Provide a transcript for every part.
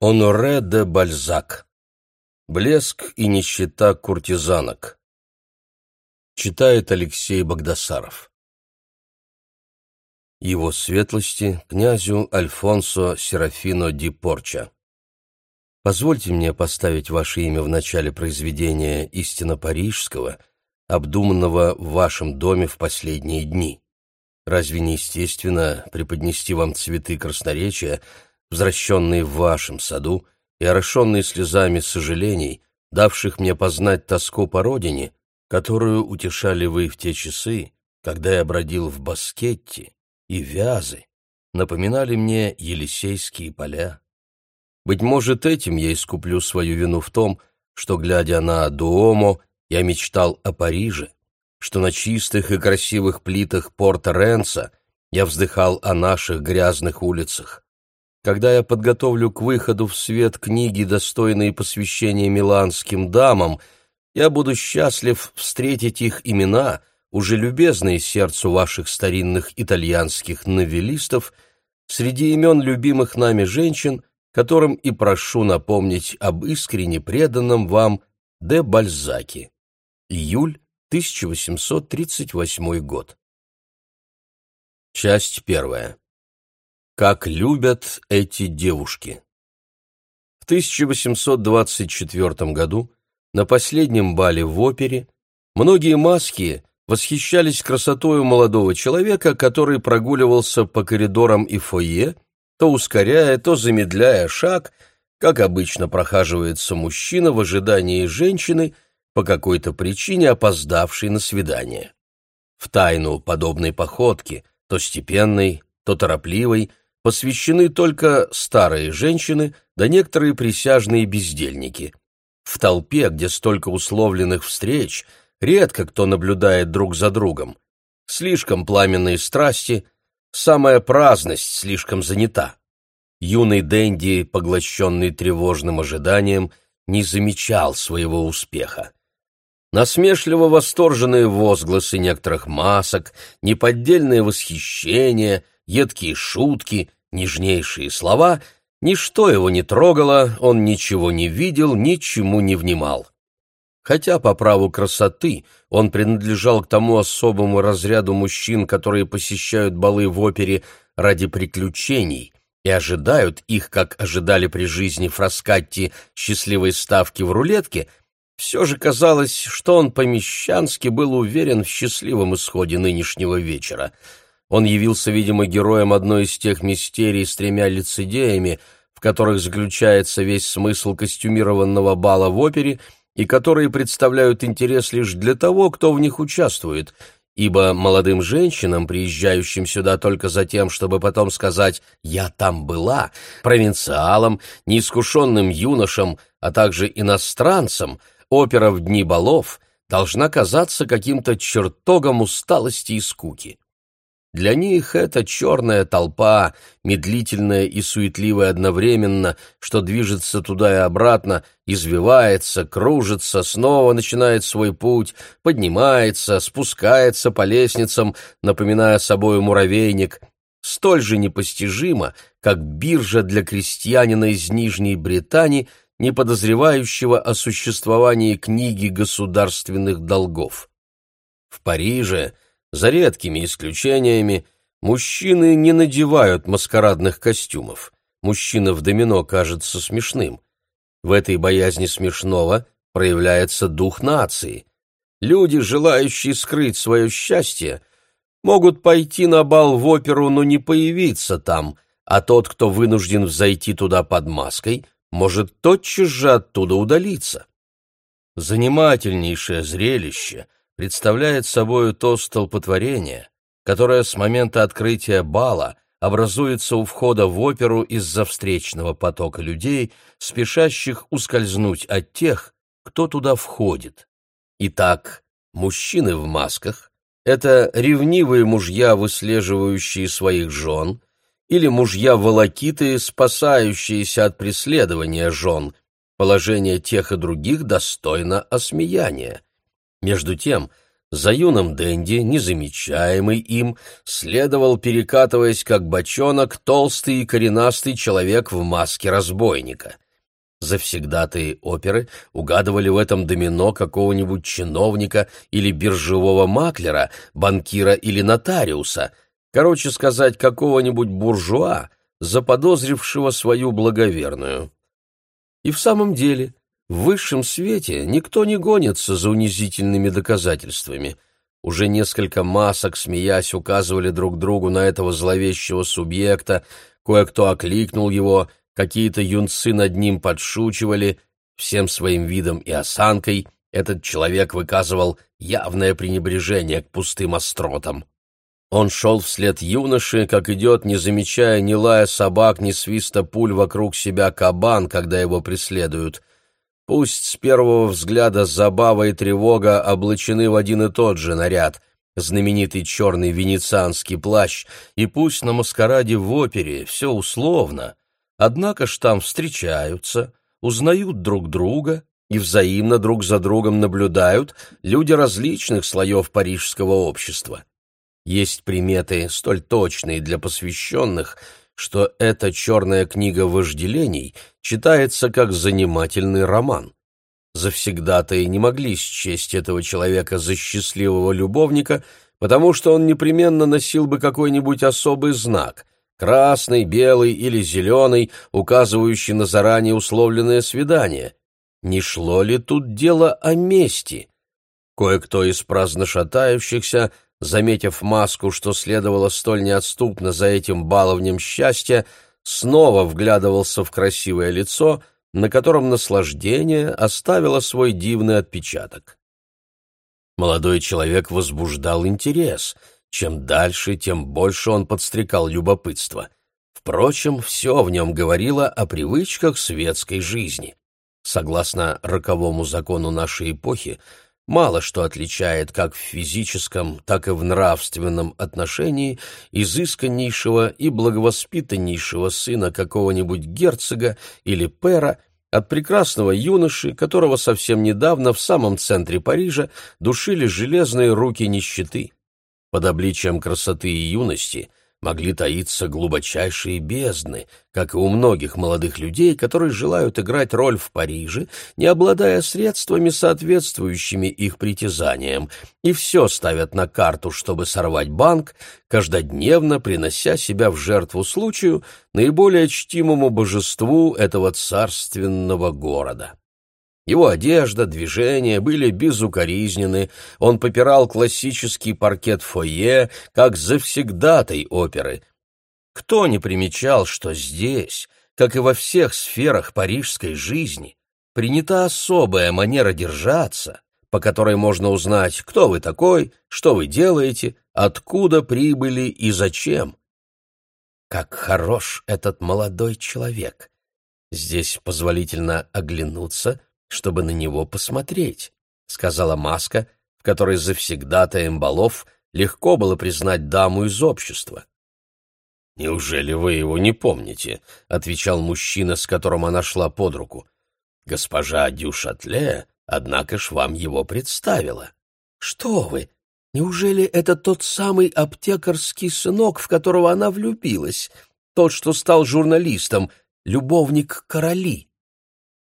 Оноре де Бальзак. Блеск и нищета куртизанок. Читает Алексей Богдасаров. Его светлости князю Альфонсо Серафино ди Порча. Позвольте мне поставить ваше имя в начале произведения «Истина парижского», обдуманного в вашем доме в последние дни. Разве не естественно преподнести вам цветы красноречия, возвращенные в вашем саду и орошенные слезами сожалений, давших мне познать тоску по родине, которую утешали вы в те часы, когда я бродил в Баскетте, и вязы напоминали мне Елисейские поля. Быть может, этим я искуплю свою вину в том, что, глядя на Дуомо, я мечтал о Париже, что на чистых и красивых плитах порта Ренца я вздыхал о наших грязных улицах. Когда я подготовлю к выходу в свет книги, достойные посвящения миланским дамам, я буду счастлив встретить их имена, уже любезные сердцу ваших старинных итальянских новеллистов, среди имен любимых нами женщин, которым и прошу напомнить об искренне преданном вам де Бальзаке. Июль 1838 год. Часть первая. Как любят эти девушки. В 1824 году на последнем бале в опере многие маски восхищались красотою молодого человека, который прогуливался по коридорам и фойе, то ускоряя, то замедляя шаг, как обычно прохаживается мужчина в ожидании женщины, по какой-то причине опоздавшей на свидание. В тайну подобной походки, то степенной, то торопливой, посвящены только старые женщины да некоторые присяжные бездельники. В толпе, где столько условленных встреч, редко кто наблюдает друг за другом. Слишком пламенные страсти, самая праздность слишком занята. Юный Дэнди, поглощенный тревожным ожиданием, не замечал своего успеха. Насмешливо восторженные возгласы некоторых масок, неподдельное восхищение, едкие шутки нежнейшие слова, ничто его не трогало, он ничего не видел, ничему не внимал. Хотя по праву красоты он принадлежал к тому особому разряду мужчин, которые посещают балы в опере ради приключений и ожидают их, как ожидали при жизни Фраскатти счастливой ставки в рулетке, все же казалось, что он по-мещански был уверен в счастливом исходе нынешнего вечера — он явился, видимо, героем одной из тех мистерий с тремя лицедеями, в которых заключается весь смысл костюмированного бала в опере и которые представляют интерес лишь для того, кто в них участвует, ибо молодым женщинам, приезжающим сюда только за тем, чтобы потом сказать «я там была», провинциалам, неискушенным юношам, а также иностранцам, опера в дни балов должна казаться каким-то чертогом усталости и скуки. Для них это черная толпа, медлительная и суетливая одновременно, что движется туда и обратно, извивается, кружится, снова начинает свой путь, поднимается, спускается по лестницам, напоминая собой муравейник, столь же непостижимо, как биржа для крестьянина из Нижней Британии, не подозревающего о существовании книги государственных долгов. В Париже – за редкими исключениями, мужчины не надевают маскарадных костюмов. Мужчина в домино кажется смешным. В этой боязни смешного проявляется дух нации. Люди, желающие скрыть свое счастье, могут пойти на бал в оперу, но не появиться там, а тот, кто вынужден взойти туда под маской, может тотчас же оттуда удалиться. Занимательнейшее зрелище — представляет собой то столпотворение, которое с момента открытия бала образуется у входа в оперу из-за встречного потока людей, спешащих ускользнуть от тех, кто туда входит. Итак, мужчины в масках — это ревнивые мужья, выслеживающие своих жен, или мужья волокитые, спасающиеся от преследования жен. Положение тех и других достойно осмеяния. Между тем, за юным Дэнди, незамечаемый им, следовал, перекатываясь как бочонок, толстый и коренастый человек в маске разбойника. Завсегдатые оперы угадывали в этом домино какого-нибудь чиновника или биржевого маклера, банкира или нотариуса, короче сказать, какого-нибудь буржуа, заподозрившего свою благоверную. И в самом деле в высшем свете никто не гонится за унизительными доказательствами. Уже несколько масок, смеясь, указывали друг другу на этого зловещего субъекта, кое-кто окликнул его, какие-то юнцы над ним подшучивали, всем своим видом и осанкой этот человек выказывал явное пренебрежение к пустым остротам. Он шел вслед юноши, как идет, не замечая ни лая собак, ни свиста пуль вокруг себя кабан, когда его преследуют. Пусть с первого взгляда забава и тревога облачены в один и тот же наряд, знаменитый черный венецианский плащ, и пусть на маскараде в опере все условно, однако ж там встречаются, узнают друг друга и взаимно друг за другом наблюдают люди различных слоев парижского общества. Есть приметы, столь точные для посвященных, что эта черная книга вожделений читается как занимательный роман. Завсегда-то и не могли счесть этого человека за счастливого любовника, потому что он непременно носил бы какой-нибудь особый знак — красный, белый или зеленый, указывающий на заранее условленное свидание. Не шло ли тут дело о мести? Кое-кто из праздно шатающихся — заметив маску, что следовало столь неотступно за этим баловнем счастья, снова вглядывался в красивое лицо, на котором наслаждение оставило свой дивный отпечаток. Молодой человек возбуждал интерес. Чем дальше, тем больше он подстрекал любопытство. Впрочем, все в нем говорило о привычках светской жизни. Согласно роковому закону нашей эпохи, мало что отличает как в физическом, так и в нравственном отношении изысканнейшего и благовоспитаннейшего сына какого-нибудь герцога или пера от прекрасного юноши, которого совсем недавно в самом центре Парижа душили железные руки нищеты. Под обличием красоты и юности могли таиться глубочайшие бездны, как и у многих молодых людей, которые желают играть роль в Париже, не обладая средствами, соответствующими их притязаниям, и все ставят на карту, чтобы сорвать банк, каждодневно принося себя в жертву случаю, наиболее чтимому божеству этого царственного города. Его одежда, движения были безукоризнены, он попирал классический паркет фойе, как завсегдатай оперы. Кто не примечал, что здесь, как и во всех сферах парижской жизни, принята особая манера держаться, по которой можно узнать, кто вы такой, что вы делаете, откуда прибыли и зачем. Как хорош этот молодой человек! Здесь позволительно оглянуться — чтобы на него посмотреть», — сказала маска, в которой завсегдатаем балов легко было признать даму из общества. «Неужели вы его не помните?» — отвечал мужчина, с которым она шла под руку. «Госпожа Дюшатле, однако ж, вам его представила». «Что вы! Неужели это тот самый аптекарский сынок, в которого она влюбилась? Тот, что стал журналистом, любовник короли?»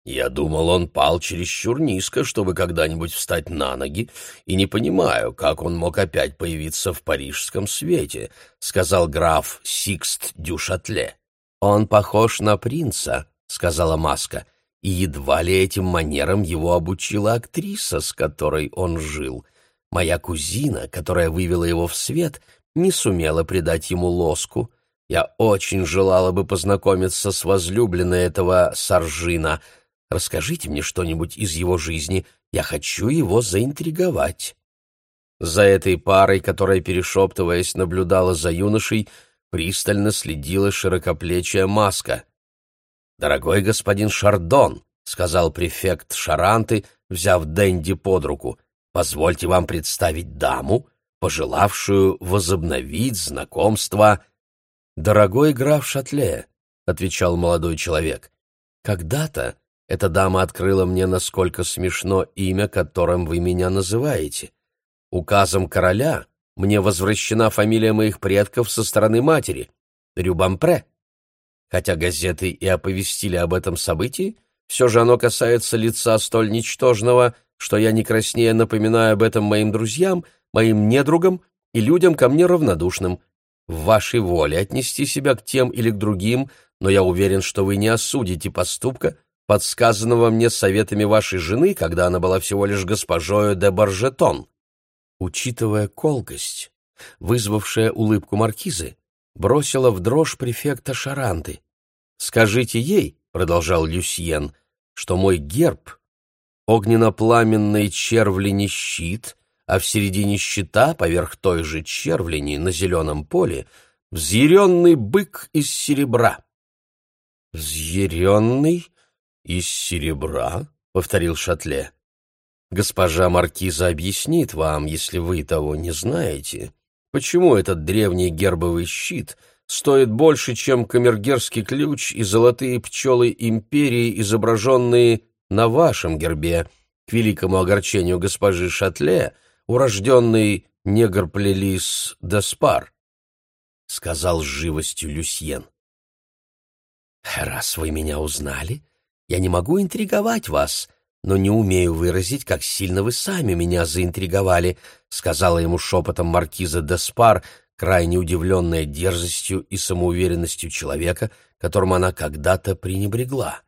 Я думал, он пал чересчур низко, чтобы когда-нибудь встать на ноги, и не понимаю, как он мог опять появиться в парижском свете, — сказал граф Сикст Дюшатле. — Он похож на принца, — сказала Маска, — и едва ли этим манерам его обучила актриса, с которой он жил. Моя кузина, которая вывела его в свет, не сумела придать ему лоску. Я очень желала бы познакомиться с возлюбленной этого Саржина — Расскажите мне что-нибудь из его жизни, я хочу его заинтриговать». За этой парой, которая, перешептываясь, наблюдала за юношей, пристально следила широкоплечья маска. «Дорогой господин Шардон», — сказал префект Шаранты, взяв Дэнди под руку, — «позвольте вам представить даму, пожелавшую возобновить знакомство». «Дорогой граф Шатле», — отвечал молодой человек, — «когда-то эта дама открыла мне, насколько смешно имя, которым вы меня называете. Указом короля мне возвращена фамилия моих предков со стороны матери — Рюбампре. Хотя газеты и оповестили об этом событии, все же оно касается лица столь ничтожного, что я не краснее напоминаю об этом моим друзьям, моим недругам и людям ко мне равнодушным. В вашей воле отнести себя к тем или к другим, но я уверен, что вы не осудите поступка, подсказанного мне советами вашей жены, когда она была всего лишь госпожою де Баржетон. Учитывая колкость, вызвавшая улыбку маркизы, бросила в дрожь префекта Шаранты. «Скажите ей», — продолжал Люсьен, — «что мой герб — огненно-пламенный червлени щит, а в середине щита, поверх той же червлени на зеленом поле, взъяренный бык из серебра». «Взъяренный из серебра?» — повторил Шатле. «Госпожа Маркиза объяснит вам, если вы того не знаете, почему этот древний гербовый щит стоит больше, чем камергерский ключ и золотые пчелы империи, изображенные на вашем гербе, к великому огорчению госпожи Шатле, урожденный негр-плелис Деспар», — сказал с живостью Люсьен. «Раз вы меня узнали, я не могу интриговать вас, но не умею выразить, как сильно вы сами меня заинтриговали», — сказала ему шепотом маркиза Деспар, крайне удивленная дерзостью и самоуверенностью человека, которым она когда-то пренебрегла.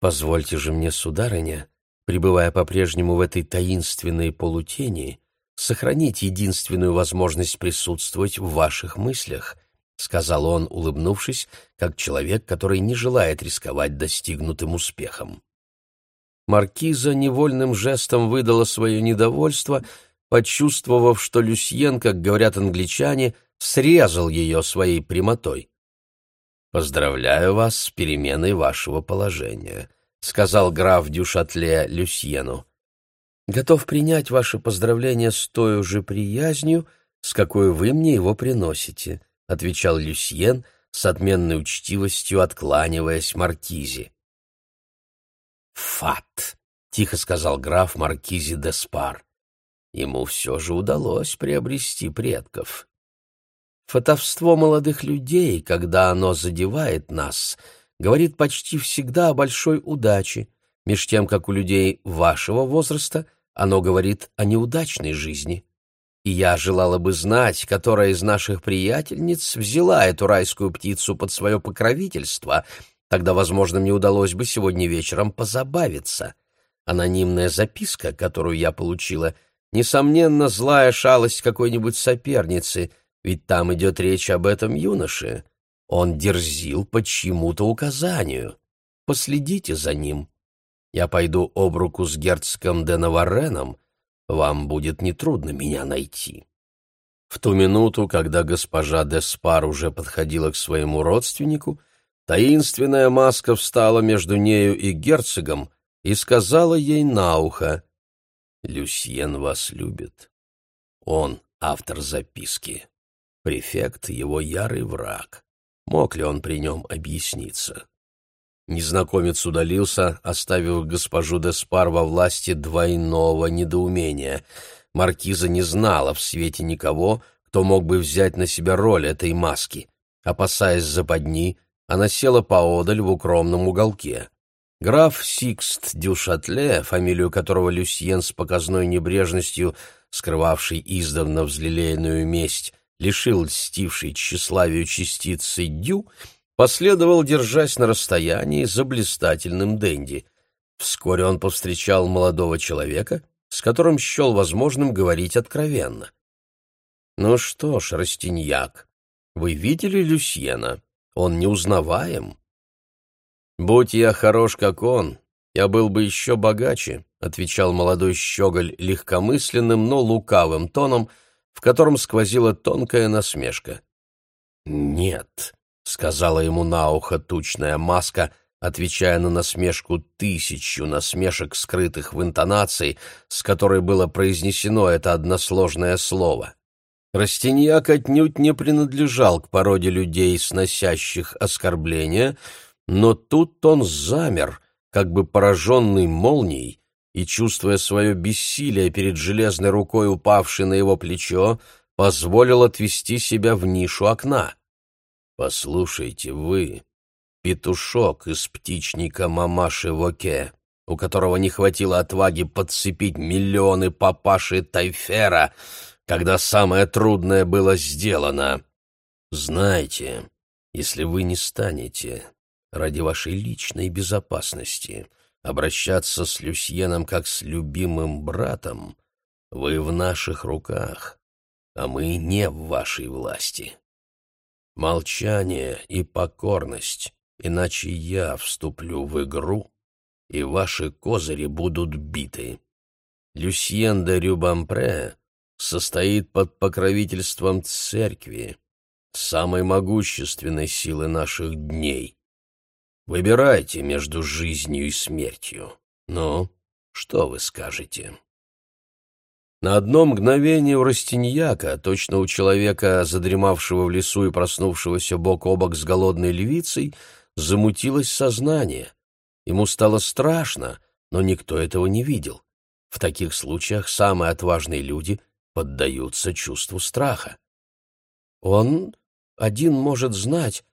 «Позвольте же мне, сударыня, пребывая по-прежнему в этой таинственной полутени, сохранить единственную возможность присутствовать в ваших мыслях», — сказал он, улыбнувшись, как человек, который не желает рисковать достигнутым успехом. Маркиза невольным жестом выдала свое недовольство, почувствовав, что Люсьен, как говорят англичане, срезал ее своей прямотой. «Поздравляю вас с переменой вашего положения», — сказал граф Дюшатле Люсьену. «Готов принять ваше поздравление с той же приязнью, с какой вы мне его приносите», — отвечал Люсьен с отменной учтивостью, откланиваясь Маркизе. «Фат!» — тихо сказал граф Маркизи де Спар. Ему все же удалось приобрести предков. Фатовство молодых людей, когда оно задевает нас, говорит почти всегда о большой удаче, меж тем, как у людей вашего возраста оно говорит о неудачной жизни. И я желала бы знать, которая из наших приятельниц взяла эту райскую птицу под свое покровительство — Тогда, возможно, мне удалось бы сегодня вечером позабавиться. Анонимная записка, которую я получила, несомненно, злая шалость какой-нибудь соперницы, ведь там идет речь об этом юноше. Он дерзил по чьему-то указанию. Последите за ним. Я пойду об руку с герцогом де Навареном, вам будет нетрудно меня найти». В ту минуту, когда госпожа де Спар уже подходила к своему родственнику, Таинственная маска встала между нею и герцогом и сказала ей на ухо, «Люсьен вас любит. Он автор записки. Префект — его ярый враг. Мог ли он при нем объясниться?» Незнакомец удалился, оставив госпожу Деспар во власти двойного недоумения. Маркиза не знала в свете никого, кто мог бы взять на себя роль этой маски. Опасаясь западни, она села поодаль в укромном уголке. Граф Сикст Дюшатле, фамилию которого Люсьен с показной небрежностью, скрывавший издавна взлелеянную месть, лишил льстившей тщеславию частицы Дю, последовал, держась на расстоянии, за блистательным денди. Вскоре он повстречал молодого человека, с которым счел возможным говорить откровенно. «Ну что ж, Растиньяк, вы видели Люсьена?» Он неузнаваем. «Будь я хорош, как он, я был бы еще богаче», — отвечал молодой щеголь легкомысленным, но лукавым тоном, в котором сквозила тонкая насмешка. «Нет», — сказала ему на ухо тучная маска, отвечая на насмешку тысячу насмешек, скрытых в интонации, с которой было произнесено это односложное слово. Растиньяк отнюдь не принадлежал к породе людей, сносящих оскорбления, но тут он замер, как бы пораженный молнией, и, чувствуя свое бессилие перед железной рукой, упавшей на его плечо, позволил отвести себя в нишу окна. «Послушайте, вы, петушок из птичника мамаши Воке, у которого не хватило отваги подцепить миллионы папаши Тайфера, когда самое трудное было сделано. Знаете, если вы не станете ради вашей личной безопасности обращаться с Люсьеном как с любимым братом, вы в наших руках, а мы не в вашей власти. Молчание и покорность, иначе я вступлю в игру, и ваши козыри будут биты. Люсьен де Рюбампре состоит под покровительством церкви, самой могущественной силы наших дней. Выбирайте между жизнью и смертью. Ну, что вы скажете? На одно мгновение у Растиньяка, точно у человека, задремавшего в лесу и проснувшегося бок о бок с голодной львицей, замутилось сознание. Ему стало страшно, но никто этого не видел. В таких случаях самые отважные люди поддаются чувству страха. «Он один может знать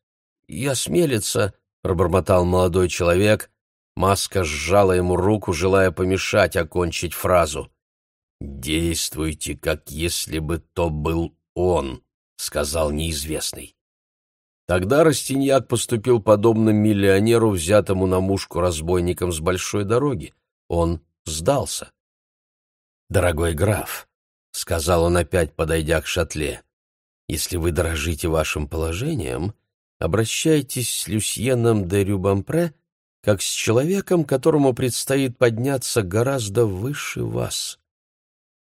и осмелиться», — пробормотал молодой человек. Маска сжала ему руку, желая помешать окончить фразу. «Действуйте, как если бы то был он», — сказал неизвестный. Тогда Растиньяк поступил подобно миллионеру, взятому на мушку разбойником с большой дороги. Он сдался. «Дорогой граф», — сказал он опять, подойдя к шатле, — «если вы дорожите вашим положением, обращайтесь с Люсьеном де Рюбампре как с человеком, которому предстоит подняться гораздо выше вас».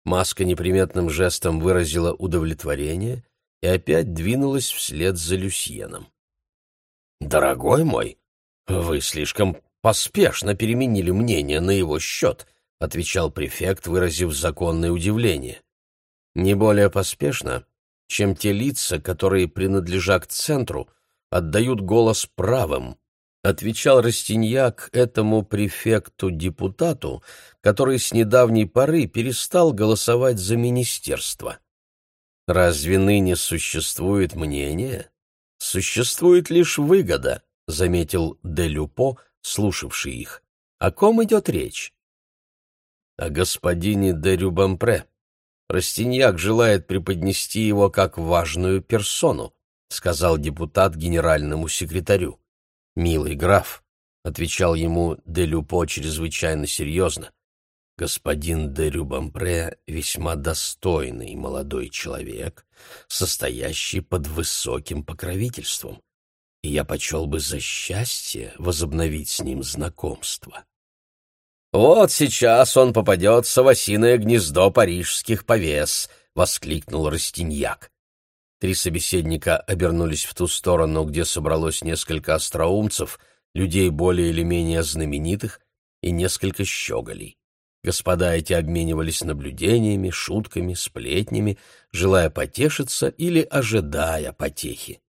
Маска неприметным жестом выразила удовлетворение — и опять двинулась вслед за Люсьеном. «Дорогой мой, вы слишком поспешно переменили мнение на его счет», — отвечал префект, выразив законное удивление. «Не более поспешно, чем те лица, которые, принадлежа к центру, отдают голос правым», — отвечал Растиньяк этому префекту-депутату, который с недавней поры перестал голосовать за министерство. Разве ныне существует мнение? Существует лишь выгода, заметил Делюпо, слушавший их. О ком идет речь? О господине де Рюбампре. Растиньяк желает преподнести его как важную персону, сказал депутат генеральному секретарю. Милый граф, отвечал ему Делюпо чрезвычайно серьезно, Господин де Рюбампре весьма достойный молодой человек, состоящий под высоким покровительством, и я почел бы за счастье возобновить с ним знакомство. «Вот сейчас он попадется в осиное гнездо парижских повес», — воскликнул Растиньяк. Три собеседника обернулись в ту сторону, где собралось несколько остроумцев, людей более или менее знаменитых и несколько щеголей. Господа эти обменивались наблюдениями, шутками, сплетнями, желая потешиться или ожидая потехи.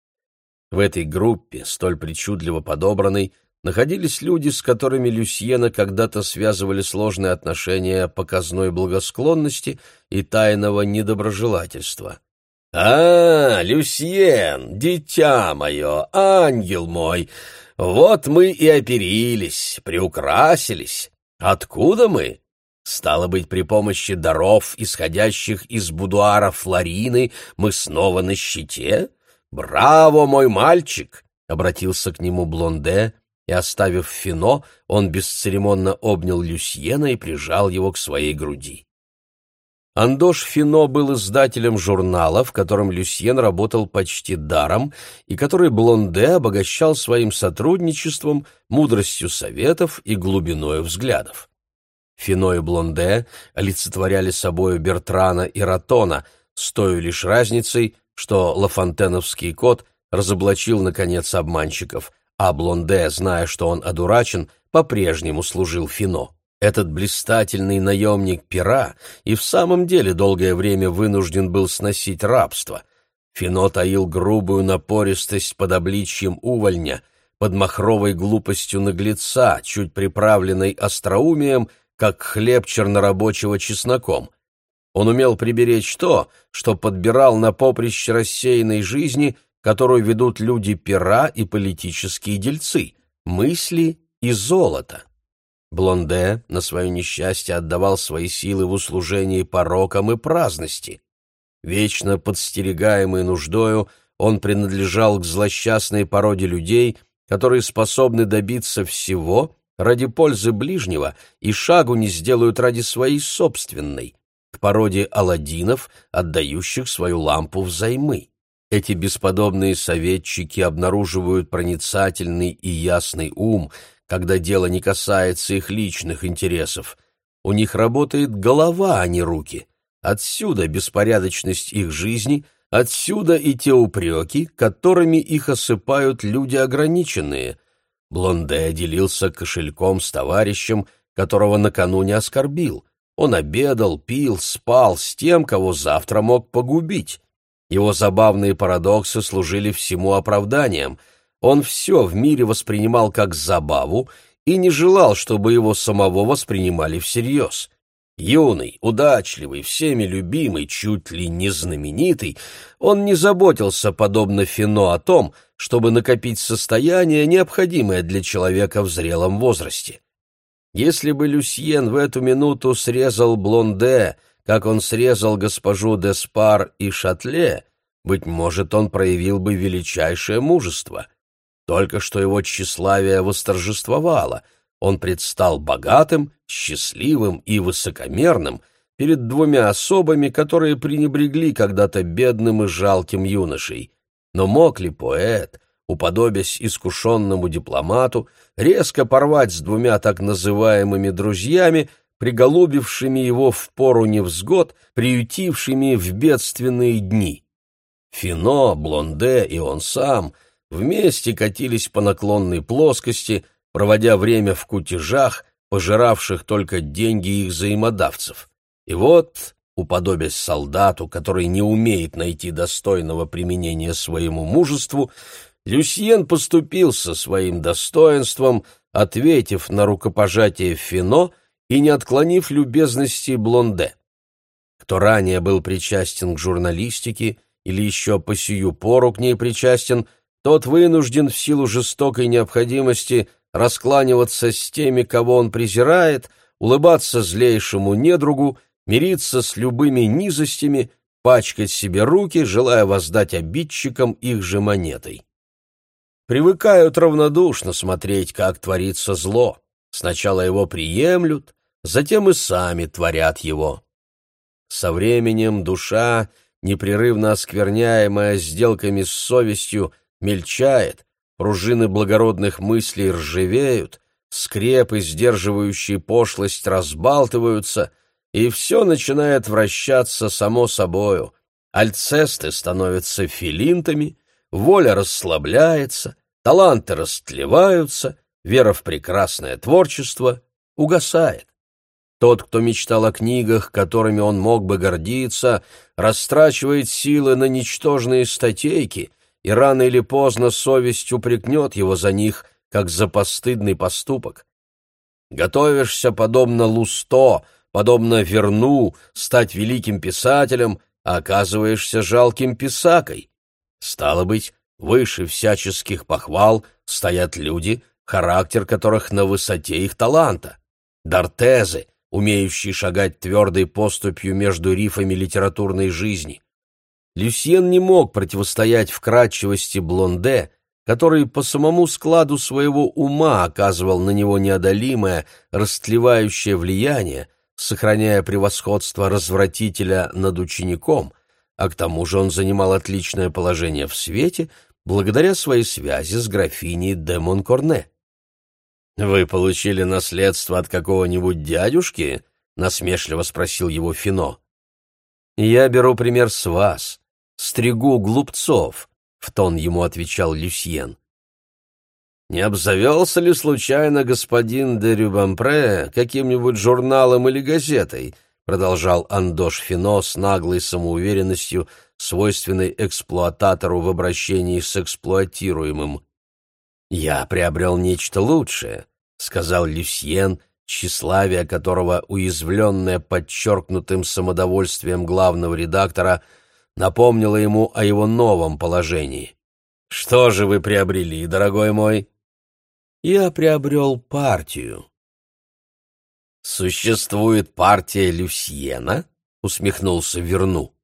В этой группе, столь причудливо подобранной, находились люди, с которыми Люсьена когда-то связывали сложные отношения показной благосклонности и тайного недоброжелательства. «А, Люсьен, дитя мое, ангел мой, вот мы и оперились, приукрасились. Откуда мы? Стало быть, при помощи даров, исходящих из будуара Флорины, мы снова на щите? Браво, мой мальчик! — обратился к нему Блонде, и, оставив Фино, он бесцеремонно обнял Люсьена и прижал его к своей груди. Андош Фино был издателем журнала, в котором Люсьен работал почти даром, и который Блонде обогащал своим сотрудничеством, мудростью советов и глубиной взглядов. Фино и Блонде олицетворяли собою Бертрана и Ратона, с той лишь разницей, что лафонтеновский кот разоблачил, наконец, обманщиков, а Блонде, зная, что он одурачен, по-прежнему служил Фино. Этот блистательный наемник пера и в самом деле долгое время вынужден был сносить рабство. Фино таил грубую напористость под обличьем увольня, под махровой глупостью наглеца, чуть приправленной остроумием — как хлеб чернорабочего чесноком. Он умел приберечь то, что подбирал на поприще рассеянной жизни, которую ведут люди пера и политические дельцы, мысли и золото. Блонде на свое несчастье отдавал свои силы в услужении порокам и праздности. Вечно подстерегаемый нуждою, он принадлежал к злосчастной породе людей, которые способны добиться всего ради пользы ближнего и шагу не сделают ради своей собственной, к породе аладдинов, отдающих свою лампу взаймы. Эти бесподобные советчики обнаруживают проницательный и ясный ум, когда дело не касается их личных интересов. У них работает голова, а не руки. Отсюда беспорядочность их жизни, отсюда и те упреки, которыми их осыпают люди ограниченные. Блонде делился кошельком с товарищем, которого накануне оскорбил. Он обедал, пил, спал с тем, кого завтра мог погубить. Его забавные парадоксы служили всему оправданием. Он все в мире воспринимал как забаву и не желал, чтобы его самого воспринимали всерьез. Юный, удачливый, всеми любимый, чуть ли не знаменитый, он не заботился, подобно Фино, о том, чтобы накопить состояние, необходимое для человека в зрелом возрасте. Если бы Люсьен в эту минуту срезал Блонде, как он срезал госпожу Деспар и Шатле, быть может, он проявил бы величайшее мужество. Только что его тщеславие восторжествовало — он предстал богатым, счастливым и высокомерным перед двумя особами, которые пренебрегли когда-то бедным и жалким юношей. Но мог ли поэт, уподобясь искушенному дипломату, резко порвать с двумя так называемыми друзьями, приголубившими его в пору невзгод, приютившими в бедственные дни? Фино, Блонде и он сам вместе катились по наклонной плоскости, проводя время в кутежах, пожиравших только деньги их взаимодавцев. И вот, уподобясь солдату, который не умеет найти достойного применения своему мужеству, Люсьен поступился своим достоинством, ответив на рукопожатие Фино и не отклонив любезности Блонде. Кто ранее был причастен к журналистике или еще по сию пору к ней причастен, тот вынужден в силу жестокой необходимости раскланиваться с теми, кого он презирает, улыбаться злейшему недругу, мириться с любыми низостями, пачкать себе руки, желая воздать обидчикам их же монетой. Привыкают равнодушно смотреть, как творится зло. Сначала его приемлют, затем и сами творят его. Со временем душа, непрерывно оскверняемая сделками с совестью, мельчает, пружины благородных мыслей ржавеют, скрепы, сдерживающие пошлость, разбалтываются, и все начинает вращаться само собою. Альцесты становятся филинтами, воля расслабляется, таланты растлеваются, вера в прекрасное творчество угасает. Тот, кто мечтал о книгах, которыми он мог бы гордиться, растрачивает силы на ничтожные статейки — и рано или поздно совесть упрекнет его за них, как за постыдный поступок. Готовишься, подобно Лусто, подобно Верну, стать великим писателем, а оказываешься жалким писакой. Стало быть, выше всяческих похвал стоят люди, характер которых на высоте их таланта. Дортезы, умеющие шагать твердой поступью между рифами литературной жизни. Люсьен не мог противостоять вкрадчивости Блонде, который по самому складу своего ума оказывал на него неодолимое, растлевающее влияние, сохраняя превосходство развратителя над учеником, а к тому же он занимал отличное положение в свете благодаря своей связи с графиней де Монкорне. «Вы получили наследство от какого-нибудь дядюшки?» — насмешливо спросил его Фино. «Я беру пример с вас стригу глупцов», — в тон ему отвечал Люсьен. «Не обзавелся ли случайно господин де Рюбампре каким-нибудь журналом или газетой?» — продолжал Андош Фино с наглой самоуверенностью, свойственной эксплуататору в обращении с эксплуатируемым. «Я приобрел нечто лучшее», — сказал Люсьен, тщеславие которого, уязвленное подчеркнутым самодовольствием главного редактора, напомнило ему о его новом положении. «Что же вы приобрели, дорогой мой?» «Я приобрел партию». «Существует партия Люсьена?» — усмехнулся Верну.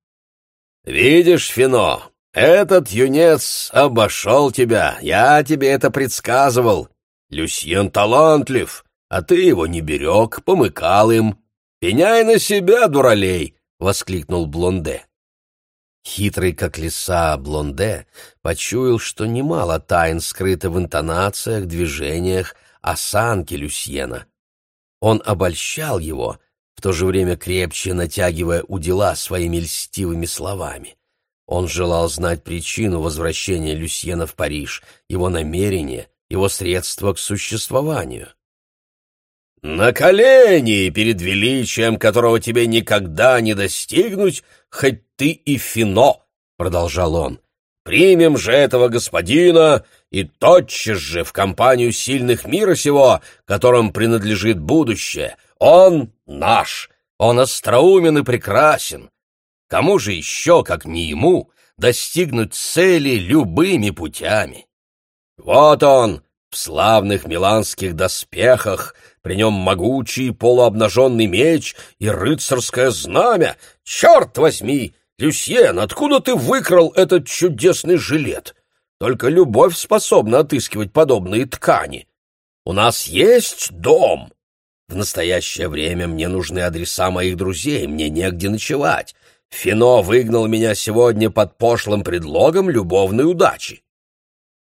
«Видишь, Фино, этот юнец обошел тебя, я тебе это предсказывал. Люсьен талантлив, а ты его не берег, помыкал им. Пеняй на себя, дуралей!» — воскликнул Блонде. Хитрый, как лиса, Блонде почуял, что немало тайн скрыто в интонациях, движениях, осанке Люсьена. Он обольщал его, в то же время крепче натягивая удила своими льстивыми словами. Он желал знать причину возвращения Люсьена в Париж, его намерения, его средства к существованию. «На колени перед величием, которого тебе никогда не достигнуть, хоть ты и фино!» — продолжал он. «Примем же этого господина и тотчас же в компанию сильных мира сего, которым принадлежит будущее. Он наш, он остроумен и прекрасен. Кому же еще, как не ему, достигнуть цели любыми путями? Вот он, в славных миланских доспехах, при нем могучий полуобнаженный меч и рыцарское знамя. Черт возьми! Люсьен, откуда ты выкрал этот чудесный жилет? Только любовь способна отыскивать подобные ткани. У нас есть дом. В настоящее время мне нужны адреса моих друзей, мне негде ночевать. Фино выгнал меня сегодня под пошлым предлогом любовной удачи.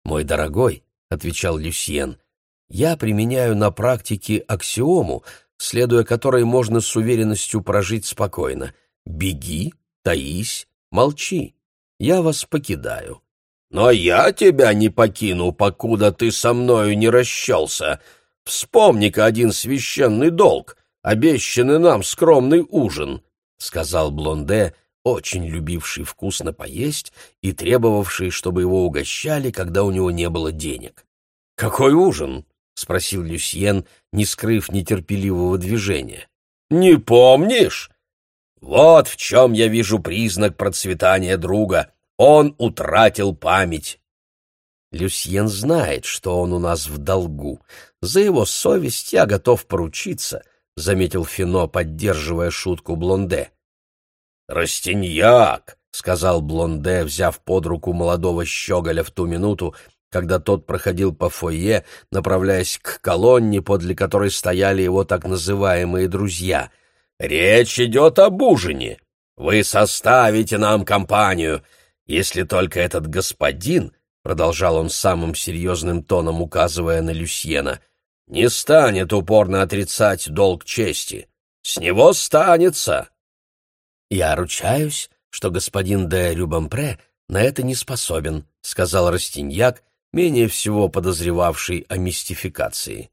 Мой дорогой, — отвечал Люсьен, — «я применяю на практике аксиому, следуя которой можно с уверенностью прожить спокойно. Беги, таись, молчи. Я вас покидаю». «Но я тебя не покину, покуда ты со мною не расчелся. Вспомни-ка один священный долг, обещанный нам скромный ужин», — сказал Блонде, — очень любивший вкусно поесть и требовавший, чтобы его угощали, когда у него не было денег. «Какой ужин?» — спросил Люсьен, не скрыв нетерпеливого движения. «Не помнишь? Вот в чем я вижу признак процветания друга. Он утратил память». Люсьен знает, что он у нас в долгу. За его совесть я готов поручиться, — заметил Фино, поддерживая шутку Блонде. «Растиньяк!» — сказал Блонде, взяв под руку молодого щеголя в ту минуту, когда тот проходил по фойе, направляясь к колонне, подле которой стояли его так называемые друзья. «Речь идет об ужине. Вы составите нам компанию, если только этот господин, — продолжал он самым серьезным тоном, указывая на Люсьена, — не станет упорно отрицать долг чести. С него станется. «Я ручаюсь, что господин де Рюбампре на это не способен», — сказал Растиньяк, менее всего подозревавший о мистификации.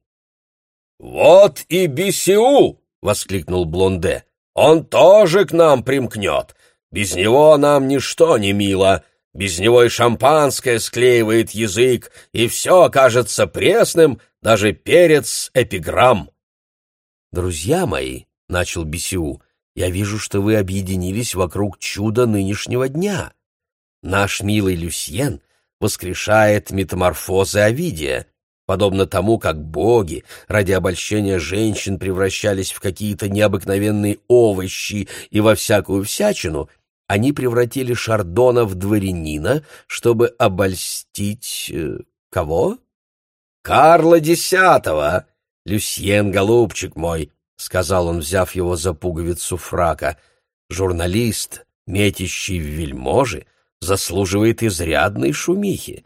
«Вот и Бисиу!» — воскликнул Блонде. «Он тоже к нам примкнет. Без него нам ничто не мило. Без него и шампанское склеивает язык, и все окажется пресным, даже перец эпиграмм». «Друзья мои», — начал Бисиу, я вижу, что вы объединились вокруг чуда нынешнего дня. Наш милый Люсьен воскрешает метаморфозы Овидия, подобно тому, как боги ради обольщения женщин превращались в какие-то необыкновенные овощи и во всякую всячину, они превратили Шардона в дворянина, чтобы обольстить... Э, кого? Карла Десятого! Люсьен, голубчик мой, — сказал он, взяв его за пуговицу фрака. «Журналист, метящий в вельможи, заслуживает изрядной шумихи.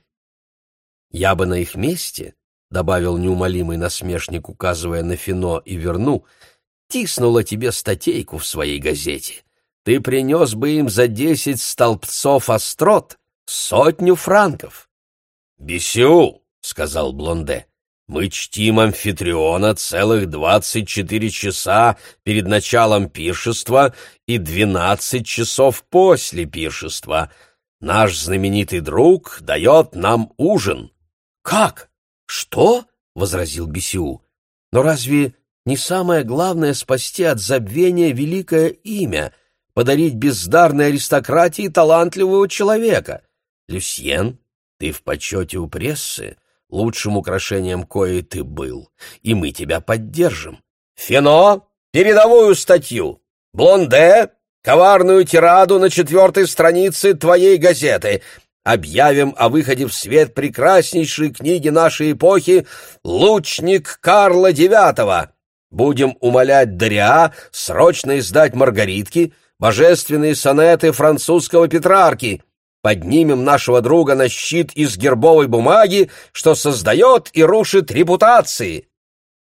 Я бы на их месте, — добавил неумолимый насмешник, указывая на Фино и Верну, — тиснула тебе статейку в своей газете. Ты принес бы им за десять столбцов острот сотню франков. — Бесю, — сказал Блонде. Мы чтим амфитриона целых двадцать четыре часа перед началом пиршества и двенадцать часов после пиршества. Наш знаменитый друг дает нам ужин. — Как? Что? — возразил Бесиу. — Но разве не самое главное спасти от забвения великое имя, подарить бездарной аристократии талантливого человека? Люсьен, ты в почете у прессы, лучшим украшением кое ты был, и мы тебя поддержим. Фино, передовую статью. Блонде, коварную тираду на четвертой странице твоей газеты. Объявим о выходе в свет прекраснейшей книги нашей эпохи «Лучник Карла IX». Будем умолять Дориа срочно издать «Маргаритки», божественные сонеты французского Петрарки. Поднимем нашего друга на щит из гербовой бумаги, что создает и рушит репутации.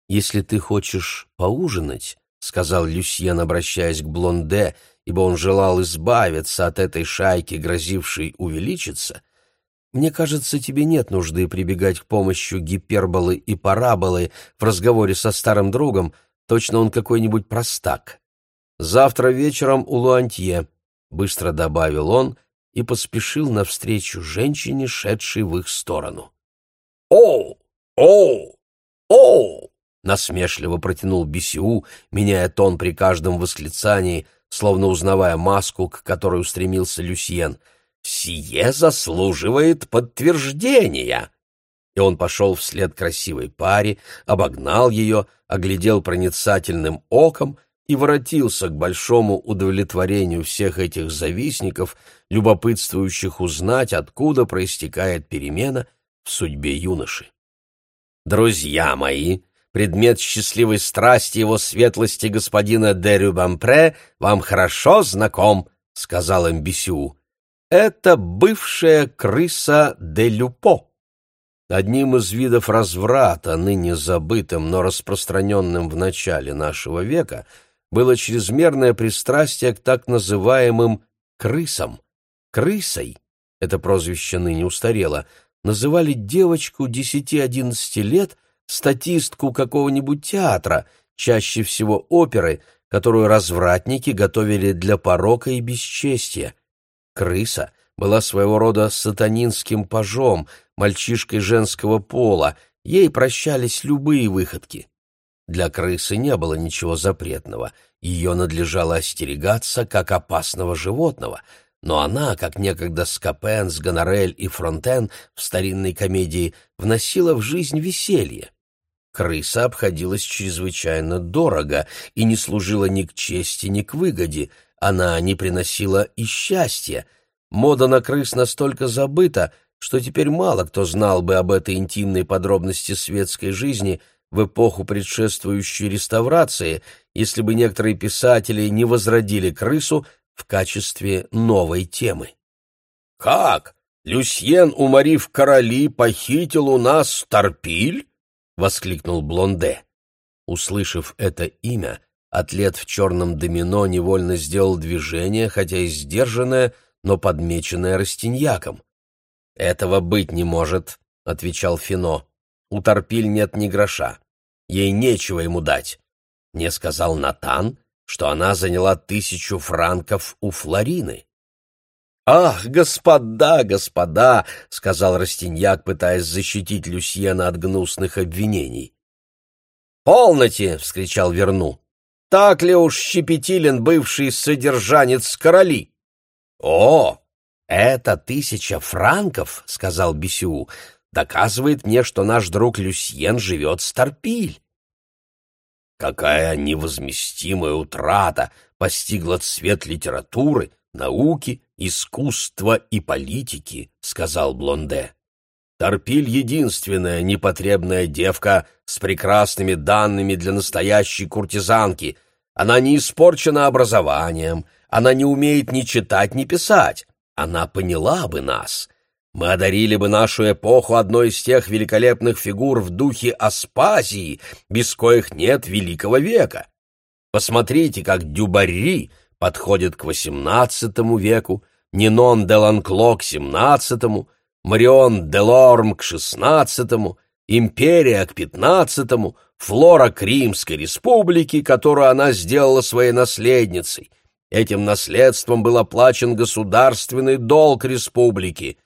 «Если ты хочешь поужинать», — сказал Люсьен, обращаясь к Блонде, ибо он желал избавиться от этой шайки, грозившей увеличиться, «мне кажется, тебе нет нужды прибегать к помощи гиперболы и параболы в разговоре со старым другом, точно он какой-нибудь простак. Завтра вечером у Луантье», — быстро добавил он и поспешил навстречу женщине, шедшей в их сторону. «О! О! О!» насмешливо протянул Бисиу, меняя тон при каждом восклицании, словно узнавая маску, к которой устремился Люсьен. «Сие заслуживает подтверждения!» И он пошел вслед красивой паре, обогнал ее, оглядел проницательным оком и воротился к большому удовлетворению всех этих завистников, любопытствующих узнать, откуда проистекает перемена в судьбе юноши. «Друзья мои!» предмет счастливой страсти его светлости господина де Рюбампре вам хорошо знаком, — сказал Эмбисю. Это бывшая крыса де Люпо. Одним из видов разврата, ныне забытым, но распространенным в начале нашего века, было чрезмерное пристрастие к так называемым крысам. Крысой, это прозвище ныне устарело, называли девочку десяти-одиннадцати лет — статистку какого-нибудь театра, чаще всего оперы, которую развратники готовили для порока и бесчестия. Крыса была своего рода сатанинским пажом, мальчишкой женского пола, ей прощались любые выходки. Для крысы не было ничего запретного, ее надлежало остерегаться как опасного животного, но она, как некогда Скопен, Гонорель и Фронтен в старинной комедии, вносила в жизнь веселье. Крыса обходилась чрезвычайно дорого и не служила ни к чести, ни к выгоде. Она не приносила и счастья. Мода на крыс настолько забыта, что теперь мало кто знал бы об этой интимной подробности светской жизни в эпоху предшествующей реставрации, если бы некоторые писатели не возродили крысу в качестве новой темы. «Как? Люсьен, уморив короли, похитил у нас Торпиль?» — воскликнул Блонде. Услышав это имя, атлет в черном домино невольно сделал движение, хотя и сдержанное, но подмеченное Растиньяком. «Этого быть не может», — отвечал Фино. «У Торпиль нет ни гроша. Ей нечего ему дать. Мне сказал Натан, что она заняла тысячу франков у Флорины». «Ах, господа, господа!» — сказал Растиньяк, пытаясь защитить Люсьена от гнусных обвинений. «Полноте!» — вскричал Верну. «Так ли уж щепетилен бывший содержанец короли?» «О, это тысяча франков!» — сказал Бесю. «Доказывает мне, что наш друг Люсьен живет старпиль». Какая невозместимая утрата постигла цвет литературы, науки искусства и политики», — сказал Блонде. «Торпиль — единственная непотребная девка с прекрасными данными для настоящей куртизанки. Она не испорчена образованием, она не умеет ни читать, ни писать. Она поняла бы нас. Мы одарили бы нашу эпоху одной из тех великолепных фигур в духе Аспазии, без коих нет великого века. Посмотрите, как Дюбарри подходит к XVIII веку, Нинон де Ланкло к XVII, Марион де Лорм к XVI, Империя к XV, Флора к Римской республике, которую она сделала своей наследницей. Этим наследством был оплачен государственный долг республики.